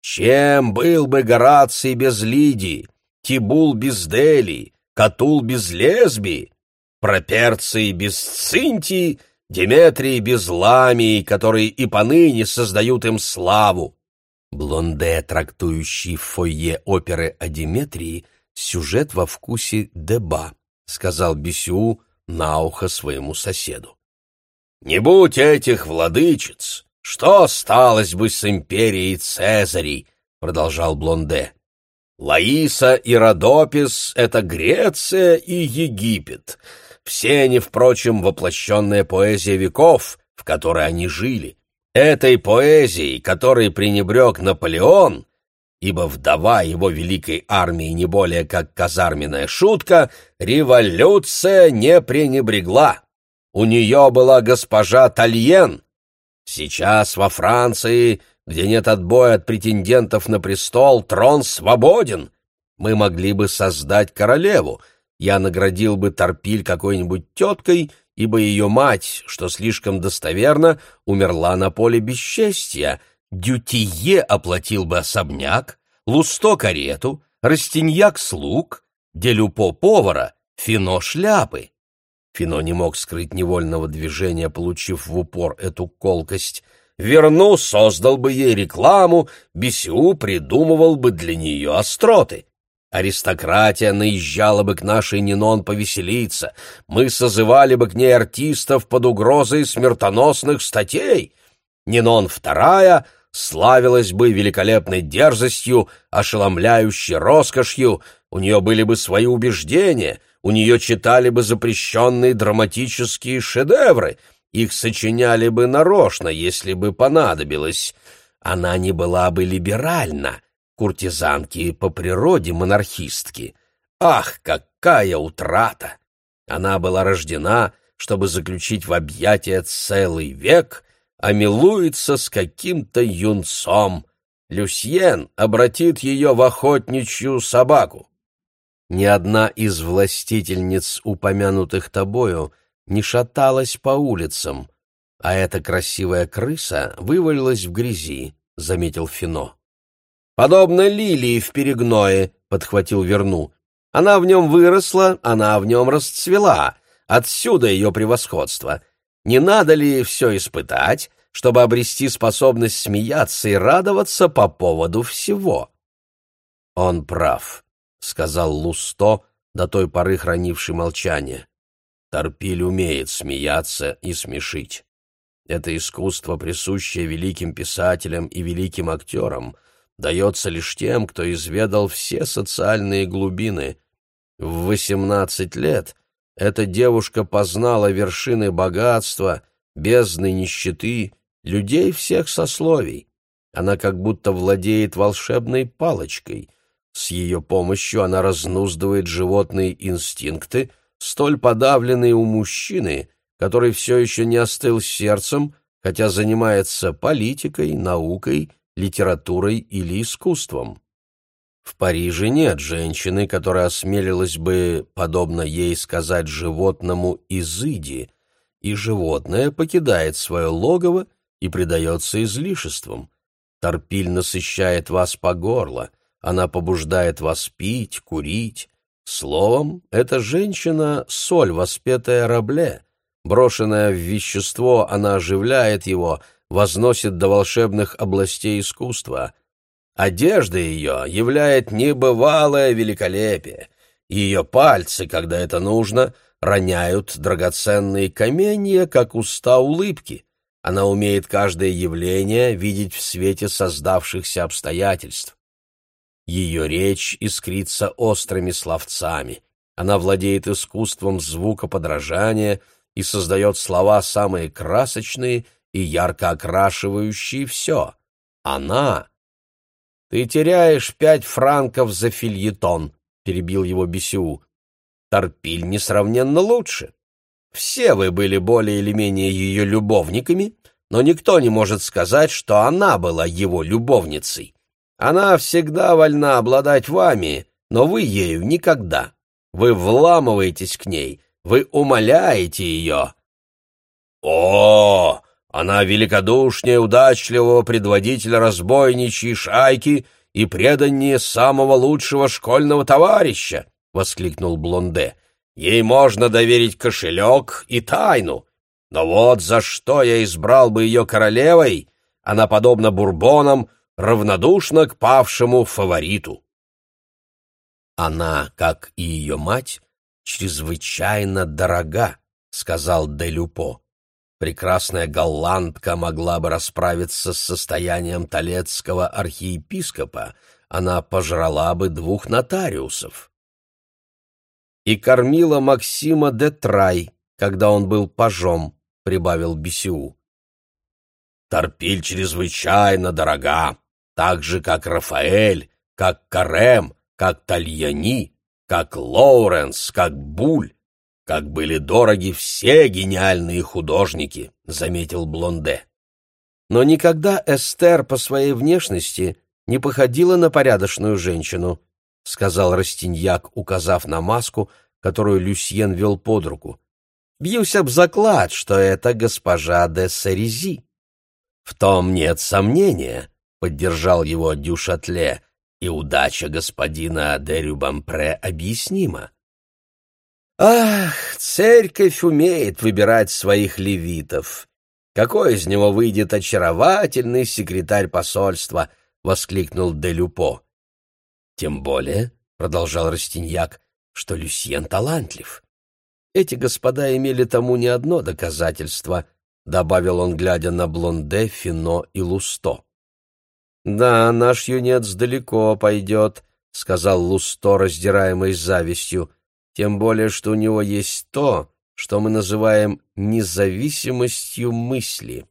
Чем был бы Гораций без Лидии, Тибул без Делии, Катул без Лесбии? Проперции без Цинтии, Деметрии без Ламии, которые и поныне создают им славу. Блонде, трактующий в фойе оперы о Деметрии, сюжет во вкусе Деба, сказал Бесю на ухо своему соседу. Не будь этих владычиц, что осталось бы с империей Цезарей, продолжал Блонде. Лаиса и Родопис — это Греция и Египет. Все они, впрочем, воплощенная поэзия веков, в которой они жили. Этой поэзией, которой пренебрег Наполеон, ибо вдова его великой армии не более как казарменная шутка, революция не пренебрегла. У нее была госпожа Тальен. Сейчас во Франции, где нет отбоя от претендентов на престол, трон свободен. Мы могли бы создать королеву. Я наградил бы Торпиль какой-нибудь теткой, ибо ее мать, что слишком достоверно, умерла на поле бесчестья. Дютие оплатил бы особняк, Лусто — карету, Растиньяк — слуг, Делюпо — повара, Фино — шляпы. Фино не мог скрыть невольного движения, получив в упор эту колкость. Верну создал бы ей рекламу, Бесю придумывал бы для нее остроты. Аристократия наезжала бы к нашей Нинон повеселиться, мы созывали бы к ней артистов под угрозой смертоносных статей. Нинон вторая славилась бы великолепной дерзостью, ошеломляющей роскошью, у нее были бы свои убеждения, у нее читали бы запрещенные драматические шедевры, их сочиняли бы нарочно, если бы понадобилось. Она не была бы либеральна, куртизанки по природе монархистки. Ах, какая утрата! Она была рождена, чтобы заключить в объятия целый век, а милуется с каким-то юнцом. Люсьен обратит ее в охотничью собаку. Ни одна из властительниц, упомянутых тобою, не шаталась по улицам, а эта красивая крыса вывалилась в грязи, — заметил Фино. «Подобно лилии в перегное», — подхватил Верну. «Она в нем выросла, она в нем расцвела. Отсюда ее превосходство. Не надо ли все испытать, чтобы обрести способность смеяться и радоваться по поводу всего?» «Он прав», — сказал Лусто, до той поры хранивший молчание. Торпиль умеет смеяться и смешить. Это искусство, присущее великим писателям и великим актерам, дается лишь тем, кто изведал все социальные глубины. В восемнадцать лет эта девушка познала вершины богатства, бездны нищеты, людей всех сословий. Она как будто владеет волшебной палочкой — с ее помощью она разнуздывает животные инстинкты, столь подавленные у мужчины, который все еще не остыл сердцем, хотя занимается политикой, наукой, литературой или искусством. В Париже нет женщины, которая осмелилась бы, подобно ей, сказать животному «изыди», и животное покидает свое логово и предается излишествам. Торпиль насыщает вас по горло, она побуждает вас пить, курить. Словом, эта женщина — соль, воспетая рабле. Брошенная в вещество, она оживляет его, возносит до волшебных областей искусства. Одежда ее являет небывалое великолепие. Ее пальцы, когда это нужно, роняют драгоценные каменья, как уста улыбки. Она умеет каждое явление видеть в свете создавшихся обстоятельств. Ее речь искрится острыми словцами. Она владеет искусством звукоподражания и создает слова самые красочные и ярко окрашивающие все. Она... «Ты теряешь пять франков за фильетон», — перебил его Бесю. «Торпиль несравненно лучше. Все вы были более или менее ее любовниками, но никто не может сказать, что она была его любовницей. Она всегда вольна обладать вами, но вы ею никогда. Вы вламываетесь к ней, вы умоляете ее. О, она великодушнее удачливого предводителя разбойничьей шайки и преданнее самого лучшего школьного товарища, воскликнул Блонде. Ей можно доверить кошелек и тайну. Но вот за что я избрал бы ее королевой, она, подобно бурбонам, равнодушна к павшему фавориту. Она, как и ее мать, чрезвычайно дорога, сказал Делюпо. Прекрасная голландка могла бы расправиться с состоянием талецкого архиепископа, она пожрала бы двух нотариусов и кормила Максима де Трай, когда он был пажом», — прибавил Бесиу. «Торпиль чрезвычайно дорога, так же, как Рафаэль, как Карем, как Тальяни, как Лоуренс, как Буль, как были дороги все гениальные художники», — заметил Блонде. Но никогда Эстер по своей внешности не походила на порядочную женщину, — сказал Растиньяк, указав на маску, которую Люсьен вел под руку. «Бьюсь об заклад, что это госпожа де Сарези». «В том нет сомнения», — поддержал его Дюшатле, «и удача господина де Рюбампре объяснима». «Ах, церковь умеет выбирать своих левитов! Какой из него выйдет очаровательный секретарь посольства!» — воскликнул Делюпо. Тем более, — продолжал Растиньяк, — что Люсьен талантлив. Эти господа имели тому не одно доказательство, — добавил он, глядя на Блонде, Фино и Лусто. «Да, наш юнец далеко пойдет», — сказал Лусто, раздираемый завистью, «тем более, что у него есть то, что мы называем независимостью мысли».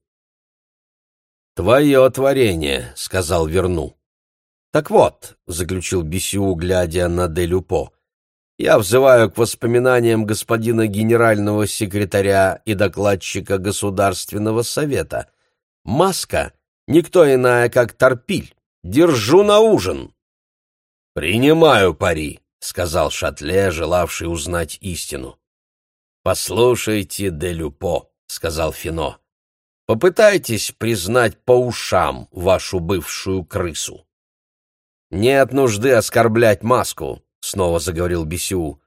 «Твое творение», — сказал Верну. «Так вот», — заключил Бесиу, глядя на Делюпо, «я взываю к воспоминаниям господина генерального секретаря и докладчика Государственного совета. Маска — никто иная, как Торпиль. Держу на ужин». «Принимаю пари», — сказал Шатле, желавший узнать истину. «Послушайте, Делюпо», — сказал Фино, — «попытайтесь признать по ушам вашу бывшую крысу». «Нет нужды оскорблять маску», — снова заговорил Бесю.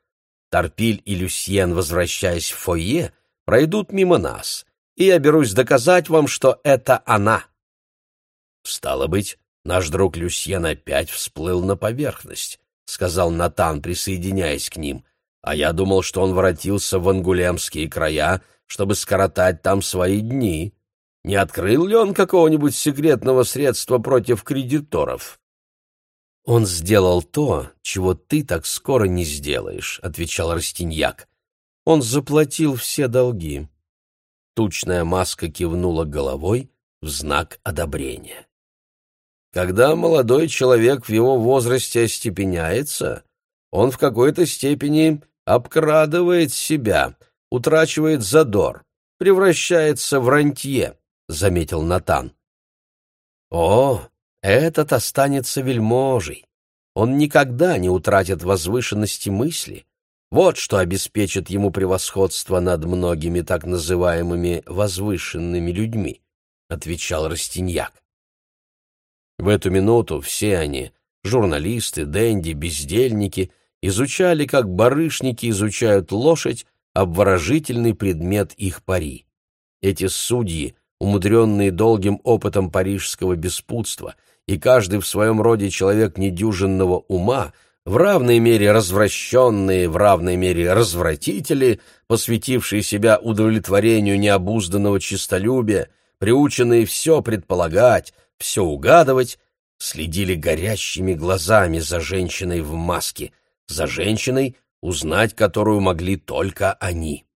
«Торпиль и Люсьен, возвращаясь в фойе, пройдут мимо нас, и я берусь доказать вам, что это она». «Стало быть, наш друг Люсьен опять всплыл на поверхность», — сказал Натан, присоединяясь к ним. «А я думал, что он воротился в ангулемские края, чтобы скоротать там свои дни. Не открыл ли он какого-нибудь секретного средства против кредиторов?» «Он сделал то, чего ты так скоро не сделаешь», — отвечал Растиньяк. «Он заплатил все долги». Тучная маска кивнула головой в знак одобрения. Когда молодой человек в его возрасте остепеняется, он в какой-то степени обкрадывает себя, утрачивает задор, превращается в рантье, — заметил Натан. — О, этот останется вельможей. Он никогда не утратит возвышенности мысли. Вот что обеспечит ему превосходство над многими так называемыми возвышенными людьми, — отвечал Растиньяк. В эту минуту все они, журналисты, денди, бездельники, изучали, как барышники изучают лошадь, обворожительный предмет их пари. Эти судьи, умудренные долгим опытом парижского беспутства — и каждый в своем роде человек недюжинного ума, в равной мере развращенные, в равной мере развратители, посвятившие себя удовлетворению необузданного честолюбия, приученные все предполагать, все угадывать, следили горящими глазами за женщиной в маске, за женщиной, узнать которую могли только они.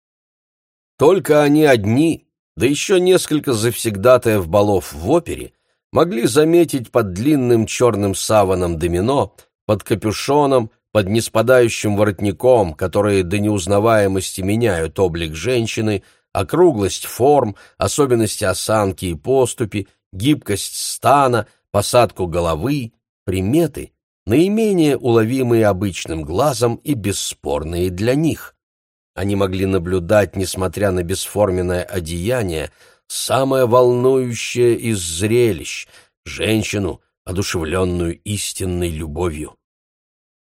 Только они одни, да еще несколько завсегдатаев балов в опере, могли заметить под длинным черным саваном домино, под капюшоном, под неспадающим воротником, которые до неузнаваемости меняют облик женщины, округлость форм, особенности осанки и поступи, гибкость стана, посадку головы, приметы, наименее уловимые обычным глазом и бесспорные для них. Они могли наблюдать, несмотря на бесформенное одеяние, самое волнующее из зрелищ — женщину, одушевленную истинной любовью.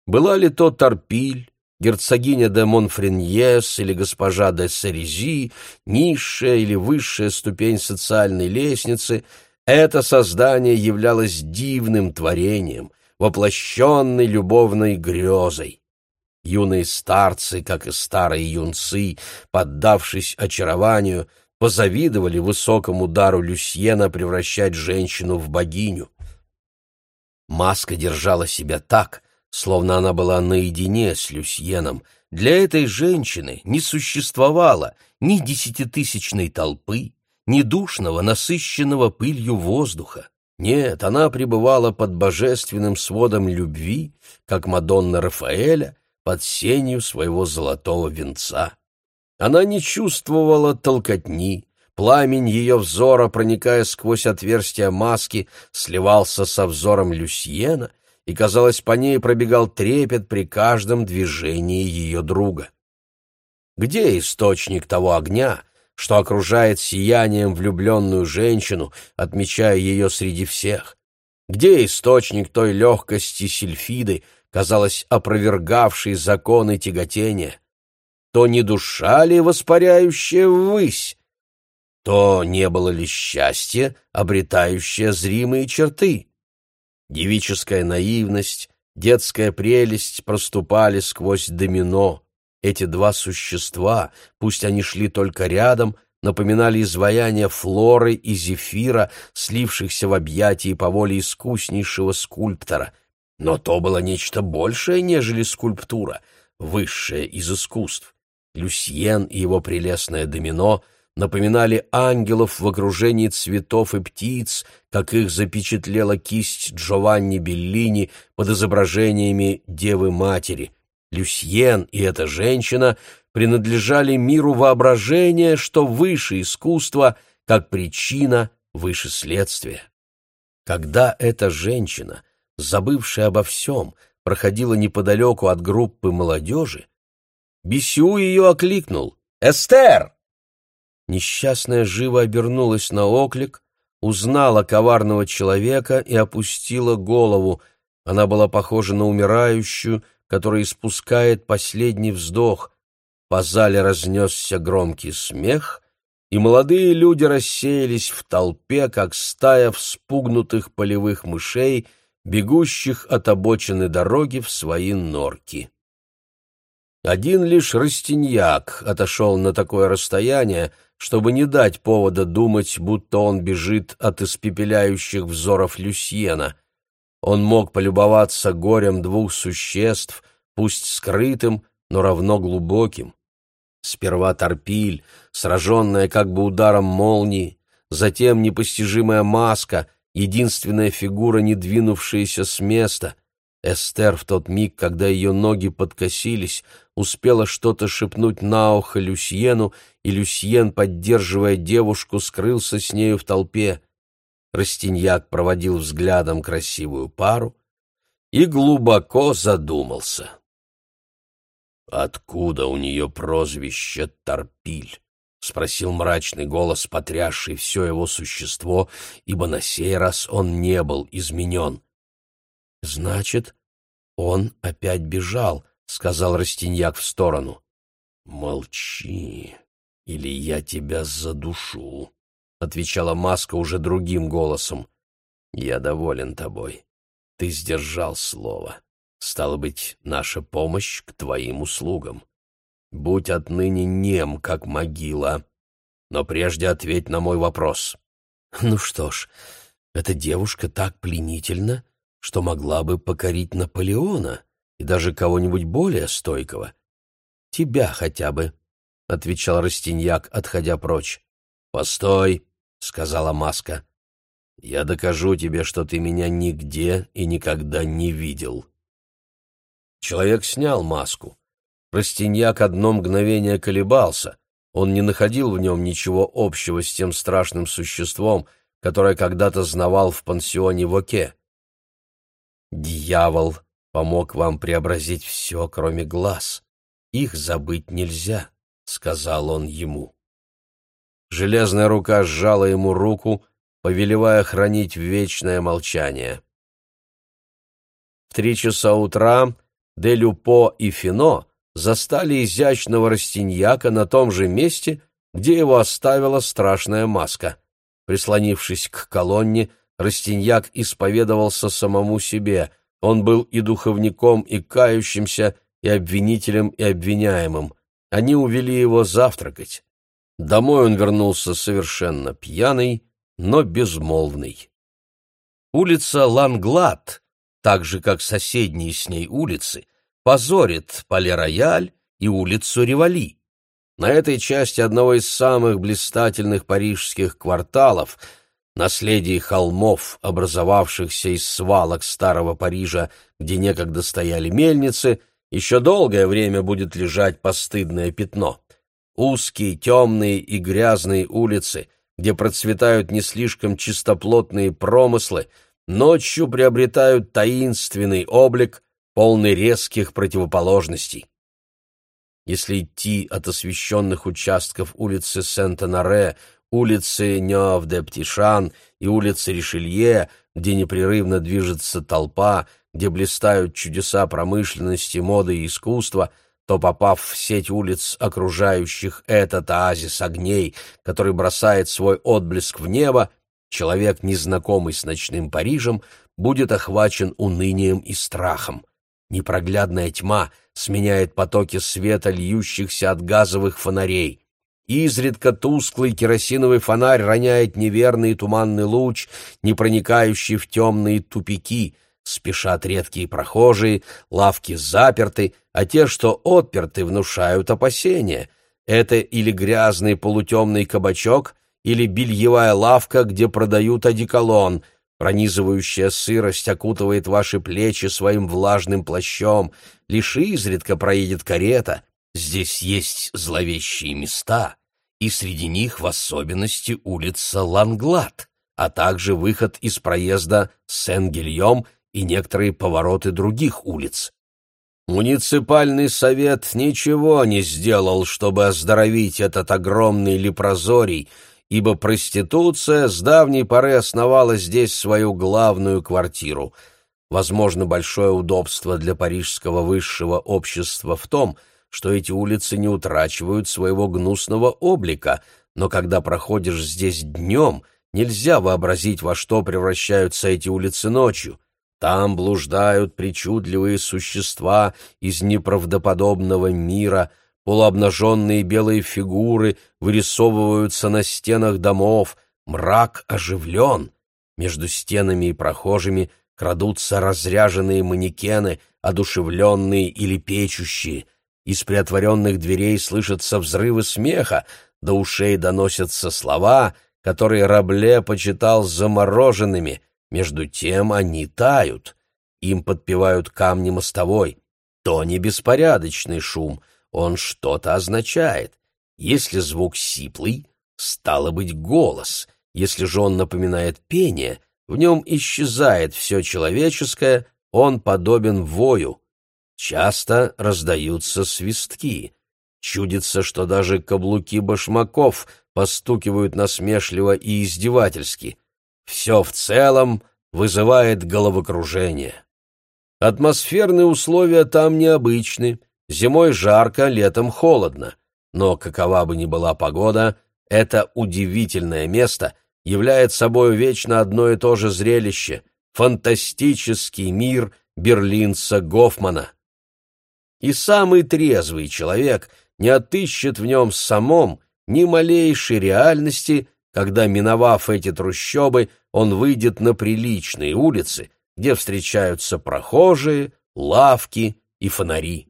Была ли то Торпиль, герцогиня де Монфреньес или госпожа де Серези, низшая или высшая ступень социальной лестницы, это создание являлось дивным творением, воплощенной любовной грезой. Юные старцы, как и старые юнцы, поддавшись очарованию, позавидовали высокому дару Люсьена превращать женщину в богиню. Маска держала себя так, словно она была наедине с Люсьеном. Для этой женщины не существовало ни десятитысячной толпы, ни душного, насыщенного пылью воздуха. Нет, она пребывала под божественным сводом любви, как Мадонна Рафаэля, под сенью своего золотого венца. Она не чувствовала толкотни, пламень ее взора, проникая сквозь отверстия маски, сливался со взором Люсьена, и, казалось, по ней пробегал трепет при каждом движении ее друга. Где источник того огня, что окружает сиянием влюбленную женщину, отмечая ее среди всех? Где источник той легкости сильфиды, казалось, опровергавшей законы тяготения? То не душа ли воспаряющая ввысь? То не было ли счастье, обретающее зримые черты? Девическая наивность, детская прелесть проступали сквозь домино. Эти два существа, пусть они шли только рядом, напоминали изваяние Флоры и Зефира, слившихся в объятии по воле искуснейшего скульптора. Но то было нечто большее, нежели скульптура, высшее из искусств. Люсьен и его прелестное домино напоминали ангелов в окружении цветов и птиц, как их запечатлела кисть Джованни Беллини под изображениями Девы-Матери. Люсьен и эта женщина принадлежали миру воображения, что выше искусства, как причина выше следствия. Когда эта женщина, забывшая обо всем, проходила неподалеку от группы молодежи, Бесю ее окликнул. «Эстер!» Несчастная живо обернулась на оклик, узнала коварного человека и опустила голову. Она была похожа на умирающую, которая испускает последний вздох. По зале разнесся громкий смех, и молодые люди рассеялись в толпе, как стая вспугнутых полевых мышей, бегущих от обочины дороги в свои норки. Один лишь Растиньяк отошел на такое расстояние, чтобы не дать повода думать, будто он бежит от испепеляющих взоров Люсьена. Он мог полюбоваться горем двух существ, пусть скрытым, но равно глубоким. Сперва Торпиль, сраженная как бы ударом молнии, затем непостижимая маска, единственная фигура, не двинувшаяся с места — Эстер в тот миг, когда ее ноги подкосились, успела что-то шепнуть на ухо Люсьену, и Люсьен, поддерживая девушку, скрылся с нею в толпе. Растиньяк проводил взглядом красивую пару и глубоко задумался. «Откуда у нее прозвище Торпиль?» — спросил мрачный голос, потрясший все его существо, ибо на сей раз он не был изменен. «Значит, он опять бежал», — сказал Растиньяк в сторону. «Молчи, или я тебя задушу», — отвечала Маска уже другим голосом. «Я доволен тобой. Ты сдержал слово. Стало быть, наша помощь к твоим услугам. Будь отныне нем, как могила. Но прежде ответь на мой вопрос». «Ну что ж, эта девушка так пленительна, что могла бы покорить Наполеона и даже кого-нибудь более стойкого. Тебя хотя бы, — отвечал Растиньяк, отходя прочь. — Постой, — сказала Маска. — Я докажу тебе, что ты меня нигде и никогда не видел. Человек снял маску. Растиньяк одно мгновение колебался. Он не находил в нем ничего общего с тем страшным существом, которое когда-то знавал в пансионе Воке. Дьявол помог вам преобразить все, кроме глаз. Их забыть нельзя, — сказал он ему. Железная рука сжала ему руку, повелевая хранить вечное молчание. В три часа утра де Люпо и Фино застали изящного растиньяка на том же месте, где его оставила страшная маска. Прислонившись к колонне, Растиньяк исповедовался самому себе. Он был и духовником, и кающимся, и обвинителем, и обвиняемым. Они увели его завтракать. Домой он вернулся совершенно пьяный, но безмолвный. Улица Ланглад, так же как соседние с ней улицы, позорит Пале-Рояль и улицу Ревали. На этой части одного из самых блистательных парижских кварталов, наследие холмов, образовавшихся из свалок старого Парижа, где некогда стояли мельницы, еще долгое время будет лежать постыдное пятно. Узкие, темные и грязные улицы, где процветают не слишком чистоплотные промыслы, ночью приобретают таинственный облик, полный резких противоположностей. Если идти от освещенных участков улицы Сент-Анаре, улицы Нёв-де-Птишан и улицы Ришелье, где непрерывно движется толпа, где блистают чудеса промышленности, моды и искусства, то, попав в сеть улиц, окружающих этот оазис огней, который бросает свой отблеск в небо, человек, незнакомый с ночным Парижем, будет охвачен унынием и страхом. Непроглядная тьма сменяет потоки света, льющихся от газовых фонарей. Изредка тусклый керосиновый фонарь роняет неверный туманный луч, не проникающий в темные тупики. Спешат редкие прохожие, лавки заперты, а те, что отперты, внушают опасения. Это или грязный полутемный кабачок, или бельевая лавка, где продают одеколон — Пронизывающая сырость окутывает ваши плечи своим влажным плащом. Лишь изредка проедет карета. Здесь есть зловещие места, и среди них в особенности улица Ланглад, а также выход из проезда Сен-Гильем и некоторые повороты других улиц. Муниципальный совет ничего не сделал, чтобы оздоровить этот огромный лепрозорий — ибо проституция с давней поры основала здесь свою главную квартиру. Возможно, большое удобство для парижского высшего общества в том, что эти улицы не утрачивают своего гнусного облика, но когда проходишь здесь днем, нельзя вообразить, во что превращаются эти улицы ночью. Там блуждают причудливые существа из неправдоподобного мира — полуобнаженные белые фигуры вырисовываются на стенах домов, мрак оживлен. Между стенами и прохожими крадутся разряженные манекены, одушевленные или печущие. Из приотворенных дверей слышатся взрывы смеха, до ушей доносятся слова, которые Рабле почитал замороженными, между тем они тают. Им подпевают камни мостовой. То не беспорядочный шум — он что-то означает. Если звук сиплый, стало быть голос. Если же он напоминает пение, в нем исчезает все человеческое, он подобен вою. Часто раздаются свистки. Чудится, что даже каблуки башмаков постукивают насмешливо и издевательски. Все в целом вызывает головокружение. Атмосферные условия там необычны — Зимой жарко, летом холодно. Но какова бы ни была погода, это удивительное место является собой вечно одно и то же зрелище — фантастический мир берлинца Гофмана. И самый трезвый человек не отыщет в нем самом ни малейшей реальности, когда, миновав эти трущобы, он выйдет на приличные улицы, где встречаются прохожие, лавки и фонари.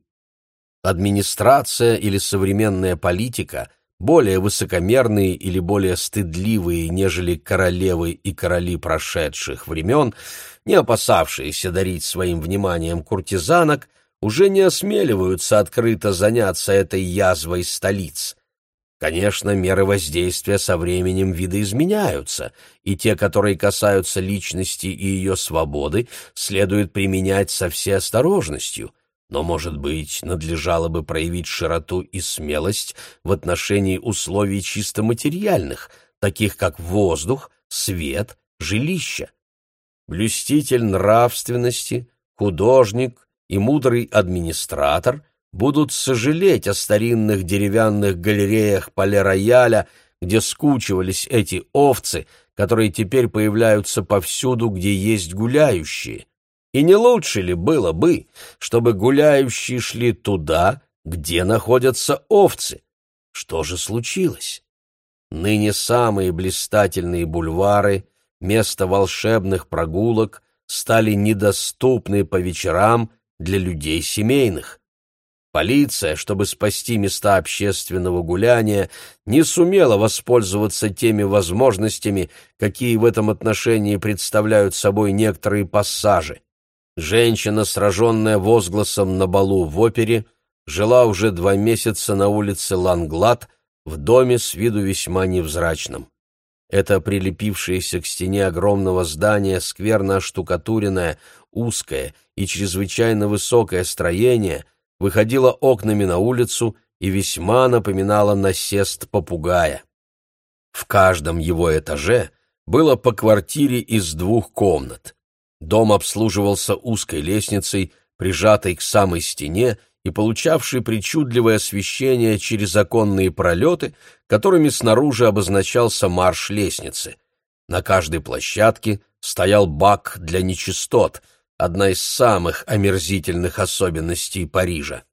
Администрация или современная политика, более высокомерные или более стыдливые, нежели королевы и короли прошедших времен, не опасавшиеся дарить своим вниманием куртизанок, уже не осмеливаются открыто заняться этой язвой столиц. Конечно, меры воздействия со временем видоизменяются, и те, которые касаются личности и ее свободы, следует применять со всей осторожностью — но, может быть, надлежало бы проявить широту и смелость в отношении условий чисто материальных, таких как воздух, свет, жилище. Блюститель нравственности, художник и мудрый администратор будут сожалеть о старинных деревянных галереях Пале-Рояля, где скучивались эти овцы, которые теперь появляются повсюду, где есть гуляющие. И не лучше ли было бы, чтобы гуляющие шли туда, где находятся овцы? Что же случилось? Ныне самые блистательные бульвары, место волшебных прогулок стали недоступны по вечерам для людей семейных. Полиция, чтобы спасти места общественного гуляния, не сумела воспользоваться теми возможностями, какие в этом отношении представляют собой некоторые пассажи. Женщина, сраженная возгласом на балу в опере, жила уже два месяца на улице Ланглад в доме с виду весьма невзрачном. Это прилепившееся к стене огромного здания скверно оштукатуренное, узкое и чрезвычайно высокое строение выходило окнами на улицу и весьма напоминало насест попугая. В каждом его этаже было по квартире из двух комнат. Дом обслуживался узкой лестницей, прижатой к самой стене и получавшей причудливое освещение через оконные пролеты, которыми снаружи обозначался марш лестницы. На каждой площадке стоял бак для нечистот, одна из самых омерзительных особенностей Парижа.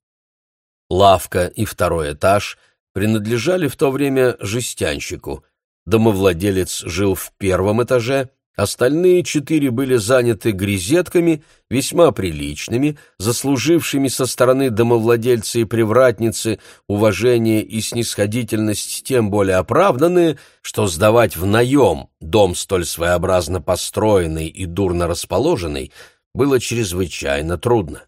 Лавка и второй этаж принадлежали в то время жестянщику. Домовладелец жил в первом этаже, Остальные четыре были заняты грезетками, весьма приличными, заслужившими со стороны домовладельца и привратницы уважение и снисходительность тем более оправданные, что сдавать в наем дом столь своеобразно построенный и дурно расположенный было чрезвычайно трудно.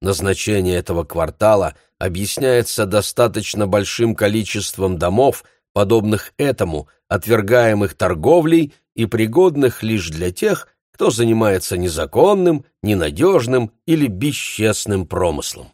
Назначение этого квартала объясняется достаточно большим количеством домов, подобных этому, отвергаемых торговлей и пригодных лишь для тех, кто занимается незаконным, ненадежным или бесчестным промыслом.